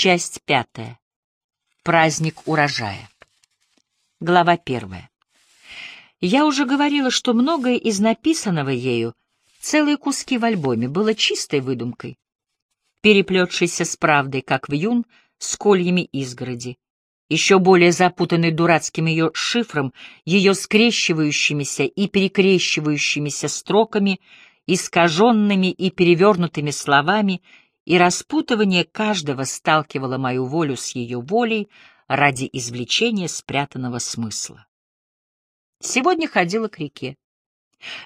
Часть пятая. Праздник урожая. Глава первая. Я уже говорила, что многое из написанного ею, целые куски в альбоме, было чистой выдумкой, переплетшейся с правдой, как в юн, с кольями изгороди, еще более запутанный дурацким ее шифром, ее скрещивающимися и перекрещивающимися строками, искаженными и перевернутыми словами, и распутывание каждого сталкивало мою волю с ее волей ради извлечения спрятанного смысла. Сегодня ходила к реке.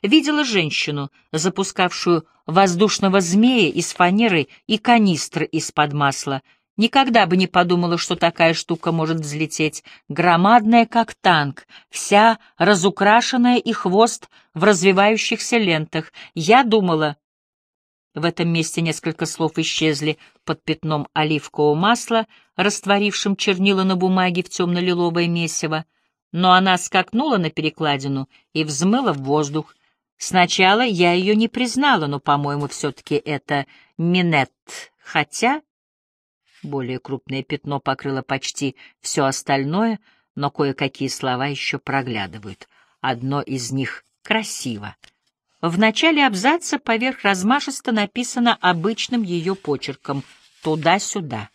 Видела женщину, запускавшую воздушного змея из фанеры и канистры из-под масла — Никогда бы не подумала, что такая штука может взлететь, громадная, как танк, вся разукрашенная и хвост в развивающихся лентах. Я думала... В этом месте несколько слов исчезли под пятном оливкового масла, растворившим чернила на бумаге в темно-лиловое месиво, но она скакнула на перекладину и взмыла в воздух. Сначала я ее не признала, но, по-моему, все-таки это Минет, хотя... Более крупное пятно покрыло почти все остальное, но кое-какие слова еще проглядывают. Одно из них красиво. В начале абзаца поверх размашисто написано обычным ее почерком «туда-сюда».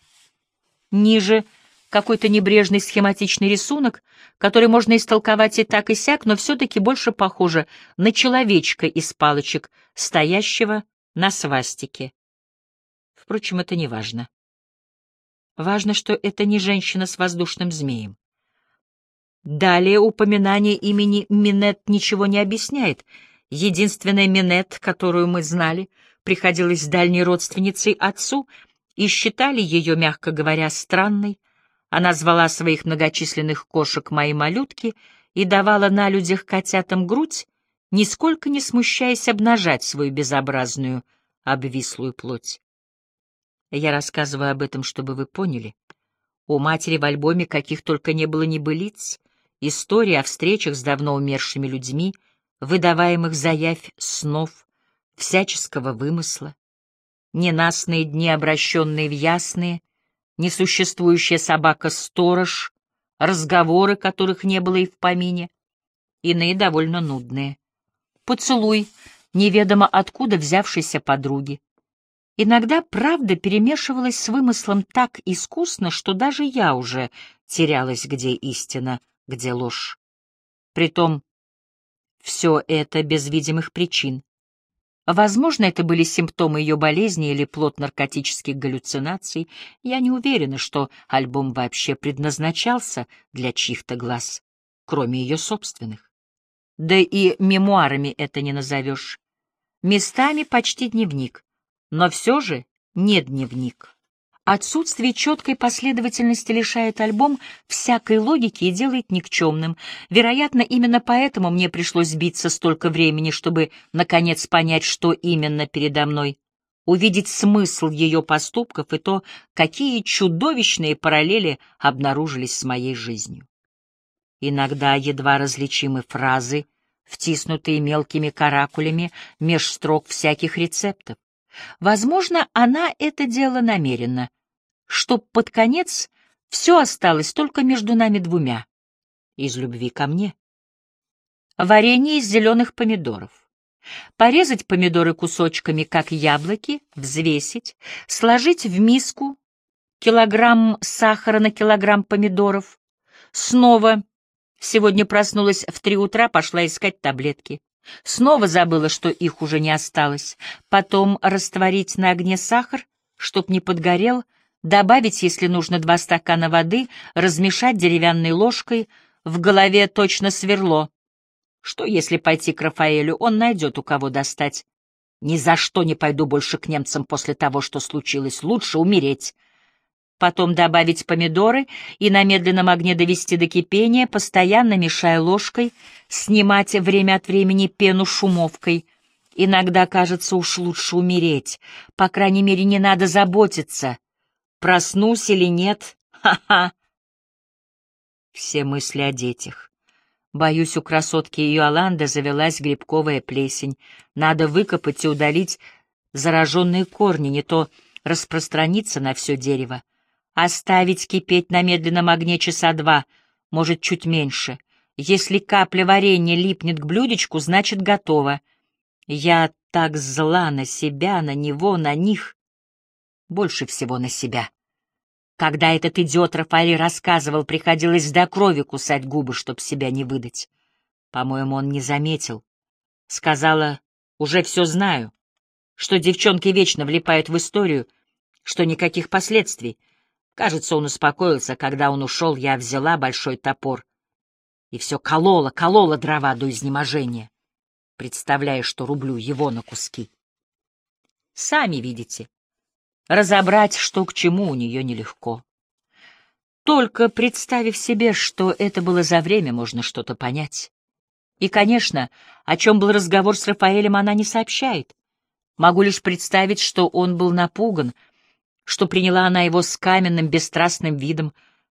Ниже какой-то небрежный схематичный рисунок, который можно истолковать и так и сяк, но все-таки больше похоже на человечка из палочек, стоящего на свастике. Впрочем, это не важно. Важно, что это не женщина с воздушным змеем. Далее упоминание имени Минет ничего не объясняет. Единственная Минет, которую мы знали, приходилась дальней родственницей отцу, и считали ее, мягко говоря, странной. Она звала своих многочисленных кошек «мои малютки» и давала на людях котятам грудь, нисколько не смущаясь обнажать свою безобразную, обвислую плоть. Я рассказываю об этом, чтобы вы поняли. У матери в альбоме каких только не было небылиц, истории о встречах с давно умершими людьми, выдаваемых за явь снов, всяческого вымысла, ненастные дни, обращенные в ясные, несуществующая собака-сторож, разговоры, которых не было и в помине, иные довольно нудные. Поцелуй неведомо откуда взявшейся подруги, Иногда правда перемешивалась с вымыслом так искусно, что даже я уже терялась, где истина, где ложь. Притом все это без видимых причин. Возможно, это были симптомы ее болезни или плод наркотических галлюцинаций. Я не уверена, что альбом вообще предназначался для чьих-то глаз, кроме ее собственных. Да и мемуарами это не назовешь. Местами почти дневник но все же не дневник. Отсутствие четкой последовательности лишает альбом всякой логики и делает никчемным. Вероятно, именно поэтому мне пришлось биться столько времени, чтобы, наконец, понять, что именно передо мной, увидеть смысл ее поступков и то, какие чудовищные параллели обнаружились с моей жизнью. Иногда едва различимы фразы, втиснутые мелкими каракулями меж строк всяких рецептов. Возможно, она это делала намеренно, чтоб под конец все осталось только между нами двумя, из любви ко мне. Варенье из зеленых помидоров. Порезать помидоры кусочками, как яблоки, взвесить, сложить в миску килограмм сахара на килограмм помидоров. Снова сегодня проснулась в три утра, пошла искать таблетки. Снова забыла, что их уже не осталось. Потом растворить на огне сахар, чтоб не подгорел, добавить, если нужно, два стакана воды, размешать деревянной ложкой, в голове точно сверло. Что, если пойти к Рафаэлю, он найдет у кого достать. Ни за что не пойду больше к немцам после того, что случилось. Лучше умереть потом добавить помидоры и на медленном огне довести до кипения, постоянно мешая ложкой, снимать время от времени пену шумовкой. Иногда кажется, уж лучше умереть, по крайней мере, не надо заботиться, проснусь или нет, ха-ха. Все мысли о детях. Боюсь, у красотки Иоланды завелась грибковая плесень. Надо выкопать и удалить зараженные корни, не то распространиться на все дерево. Оставить кипеть на медленном огне часа два, может, чуть меньше. Если капля варенья липнет к блюдечку, значит, готово. Я так зла на себя, на него, на них. Больше всего на себя. Когда этот идиот Рафаэль рассказывал, приходилось до крови кусать губы, чтоб себя не выдать. По-моему, он не заметил. Сказала, уже все знаю, что девчонки вечно влипают в историю, что никаких последствий. Кажется, он успокоился, когда он ушел, я взяла большой топор и все колола, колола дрова до изнеможения, представляя, что рублю его на куски. Сами видите, разобрать, что к чему, у нее нелегко. Только представив себе, что это было за время, можно что-то понять. И, конечно, о чем был разговор с Рафаэлем, она не сообщает. Могу лишь представить, что он был напуган, что приняла она его с каменным, бесстрастным видом,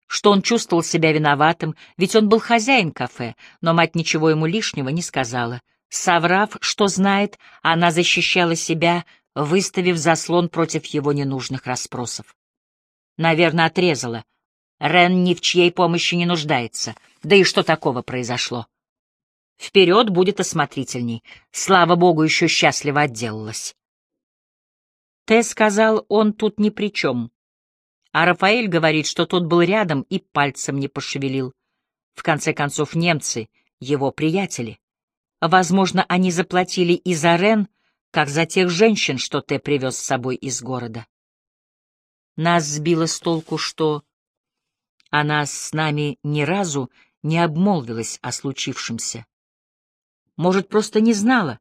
что он чувствовал себя виноватым, ведь он был хозяин кафе, но мать ничего ему лишнего не сказала. Соврав, что знает, она защищала себя, выставив заслон против его ненужных расспросов. Наверное, отрезала. Рен ни в чьей помощи не нуждается. Да и что такого произошло? Вперед будет осмотрительней. Слава богу, еще счастливо отделалась. Т сказал, он тут ни при чем. А Рафаэль говорит, что тот был рядом и пальцем не пошевелил. В конце концов, немцы — его приятели. Возможно, они заплатили и за Рен, как за тех женщин, что Т привез с собой из города. Нас сбило с толку, что она с нами ни разу не обмолвилась о случившемся. Может, просто не знала,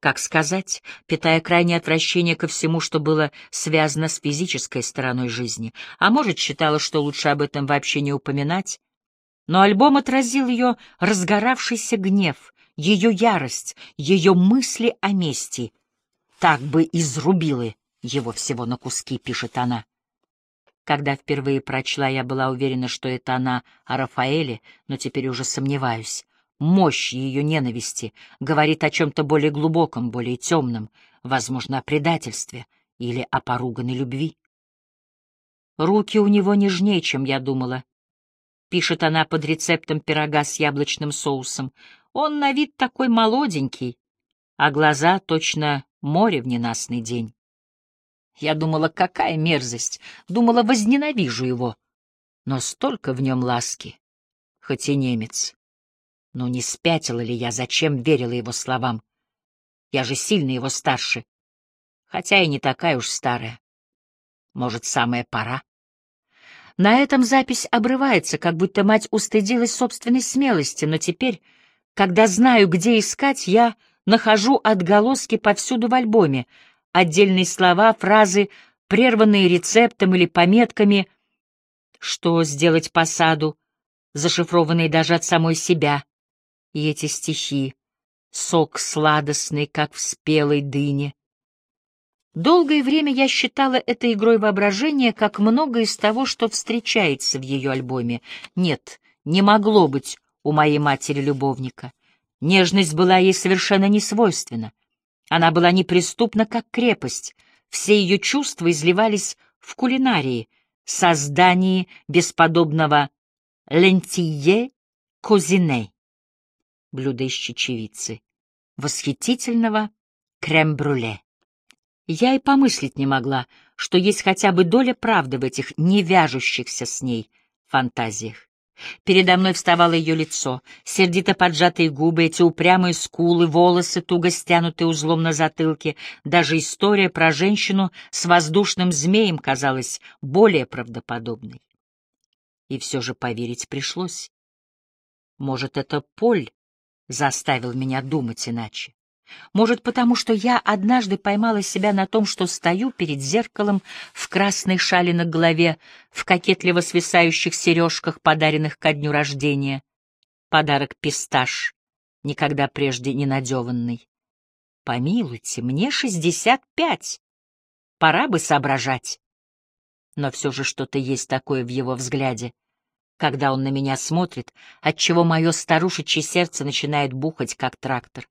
как сказать, питая крайнее отвращение ко всему, что было связано с физической стороной жизни, а может, считала, что лучше об этом вообще не упоминать. Но альбом отразил ее разгоравшийся гнев, ее ярость, ее мысли о мести. Так бы изрубила его всего на куски, пишет она. Когда впервые прочла, я была уверена, что это она о Рафаэле, но теперь уже сомневаюсь. Мощь ее ненависти говорит о чем-то более глубоком, более темном, возможно, о предательстве или о поруганной любви. Руки у него нежнее, чем я думала. Пишет она под рецептом пирога с яблочным соусом. Он на вид такой молоденький, а глаза точно море в ненастный день. Я думала, какая мерзость, думала, возненавижу его. Но столько в нем ласки, хоть и немец. Ну не спятила ли я, зачем верила его словам? Я же сильно его старше, хотя и не такая уж старая. Может, самая пора? На этом запись обрывается, как будто мать устыдилась собственной смелости, но теперь, когда знаю, где искать, я нахожу отголоски повсюду в альбоме, отдельные слова, фразы, прерванные рецептом или пометками, что сделать по саду, зашифрованные даже от самой себя и эти стихи, сок сладостный, как в спелой дыне. Долгое время я считала это игрой воображения, как много из того, что встречается в ее альбоме. Нет, не могло быть у моей матери любовника. Нежность была ей совершенно не свойственна. Она была неприступна, как крепость. Все ее чувства изливались в кулинарии, создании бесподобного лентие козине блюдо из чечевицы, восхитительного крем-брюле. Я и помыслить не могла, что есть хотя бы доля правды в этих не вяжущихся с ней фантазиях. Передо мной вставало ее лицо, сердито поджатые губы, эти упрямые скулы, волосы, туго стянутые узлом на затылке. Даже история про женщину с воздушным змеем казалась более правдоподобной. И все же поверить пришлось. Может, это Поль заставил меня думать иначе. Может, потому что я однажды поймала себя на том, что стою перед зеркалом в красной шали на голове, в кокетливо свисающих сережках, подаренных ко дню рождения. Подарок писташ, никогда прежде не надеванный. Помилуйте, мне шестьдесят пять. Пора бы соображать. Но все же что-то есть такое в его взгляде, когда он на меня смотрит, отчего мое старушечье сердце начинает бухать, как трактор.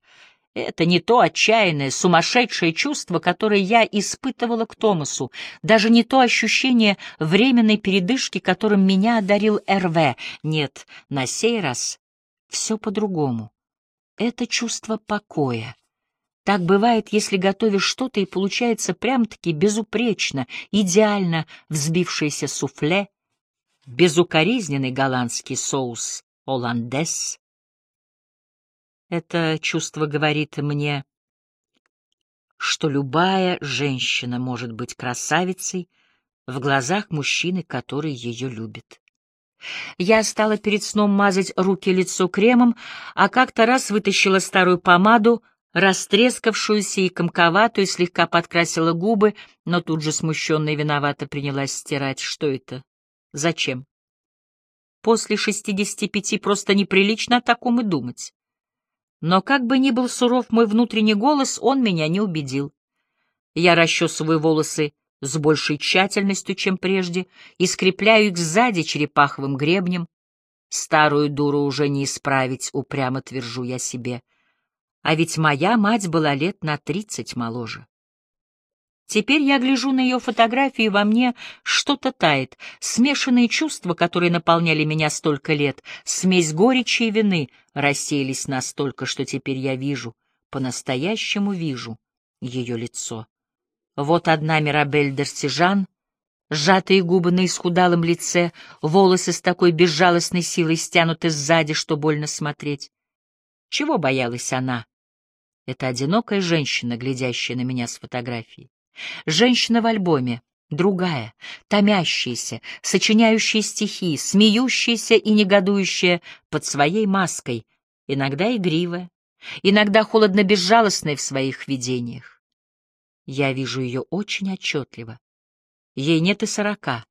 Это не то отчаянное, сумасшедшее чувство, которое я испытывала к Томасу, даже не то ощущение временной передышки, которым меня одарил РВ. Нет, на сей раз все по-другому. Это чувство покоя. Так бывает, если готовишь что-то и получается прям-таки безупречно, идеально взбившееся суфле, безукоризненный голландский соус «Оландес», это чувство говорит мне, что любая женщина может быть красавицей в глазах мужчины, который ее любит. Я стала перед сном мазать руки и лицо кремом, а как-то раз вытащила старую помаду, растрескавшуюся и комковатую, слегка подкрасила губы, но тут же смущенно и виновато принялась стирать. Что это? Зачем? После шестидесяти пяти просто неприлично о таком и думать. Но как бы ни был суров мой внутренний голос, он меня не убедил. Я расчесываю волосы с большей тщательностью, чем прежде, и скрепляю их сзади черепаховым гребнем. Старую дуру уже не исправить, упрямо твержу я себе. А ведь моя мать была лет на тридцать моложе. Теперь я гляжу на ее фотографии, и во мне что-то тает. Смешанные чувства, которые наполняли меня столько лет, смесь горечи и вины, рассеялись настолько, что теперь я вижу, по-настоящему вижу ее лицо. Вот одна Мирабель Дерсижан, сжатые губы на исхудалом лице, волосы с такой безжалостной силой стянуты сзади, что больно смотреть. Чего боялась она? Это одинокая женщина, глядящая на меня с фотографией. Женщина в альбоме, другая, томящаяся, сочиняющая стихи, смеющаяся и негодующая под своей маской, иногда игривая, иногда холодно-безжалостная в своих видениях. Я вижу ее очень отчетливо. Ей нет и сорока.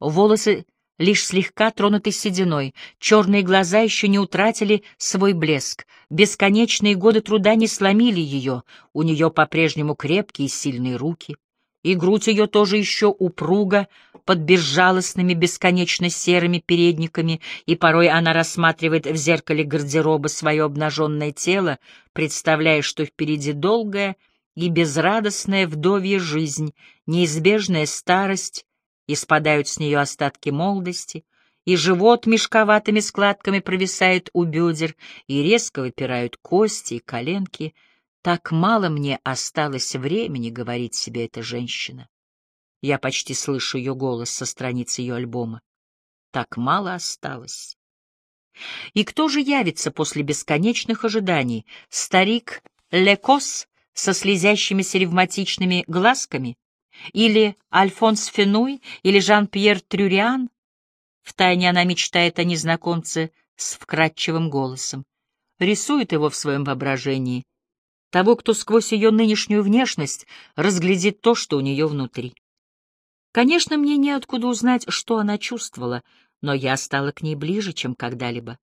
Волосы лишь слегка тронуты сединой, черные глаза еще не утратили свой блеск, бесконечные годы труда не сломили ее, у нее по-прежнему крепкие и сильные руки, и грудь ее тоже еще упруга, под безжалостными, бесконечно серыми передниками, и порой она рассматривает в зеркале гардероба свое обнаженное тело, представляя, что впереди долгая и безрадостная вдовья жизнь, неизбежная старость, и спадают с нее остатки молодости, и живот мешковатыми складками провисает у бедер, и резко выпирают кости и коленки. Так мало мне осталось времени, говорит себе эта женщина. Я почти слышу ее голос со страниц ее альбома. Так мало осталось. И кто же явится после бесконечных ожиданий? Старик Лекос со слезящимися ревматичными глазками? Или Альфонс Фенуй, или Жан-Пьер Трюриан. Втайне она мечтает о незнакомце с вкрадчивым голосом. Рисует его в своем воображении. Того, кто сквозь ее нынешнюю внешность разглядит то, что у нее внутри. Конечно, мне неоткуда узнать, что она чувствовала, но я стала к ней ближе, чем когда-либо.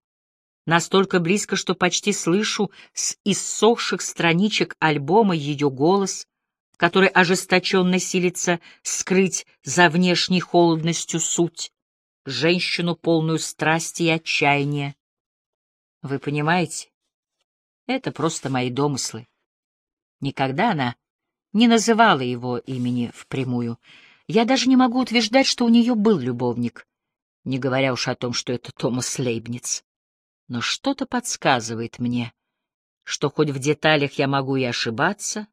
Настолько близко, что почти слышу с иссохших страничек альбома ее голос, который ожесточенно силится скрыть за внешней холодностью суть, женщину, полную страсти и отчаяния. Вы понимаете? Это просто мои домыслы. Никогда она не называла его имени впрямую. Я даже не могу утверждать, что у нее был любовник, не говоря уж о том, что это Томас Лейбниц. Но что-то подсказывает мне, что хоть в деталях я могу и ошибаться,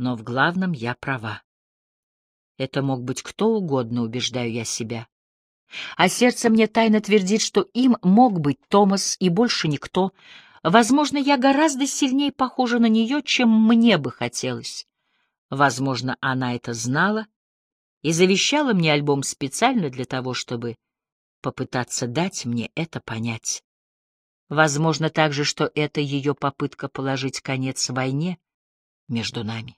но в главном я права. Это мог быть кто угодно, убеждаю я себя. А сердце мне тайно твердит, что им мог быть Томас и больше никто. Возможно, я гораздо сильнее похожа на нее, чем мне бы хотелось. Возможно, она это знала и завещала мне альбом специально для того, чтобы попытаться дать мне это понять. Возможно также, что это ее попытка положить конец войне между нами.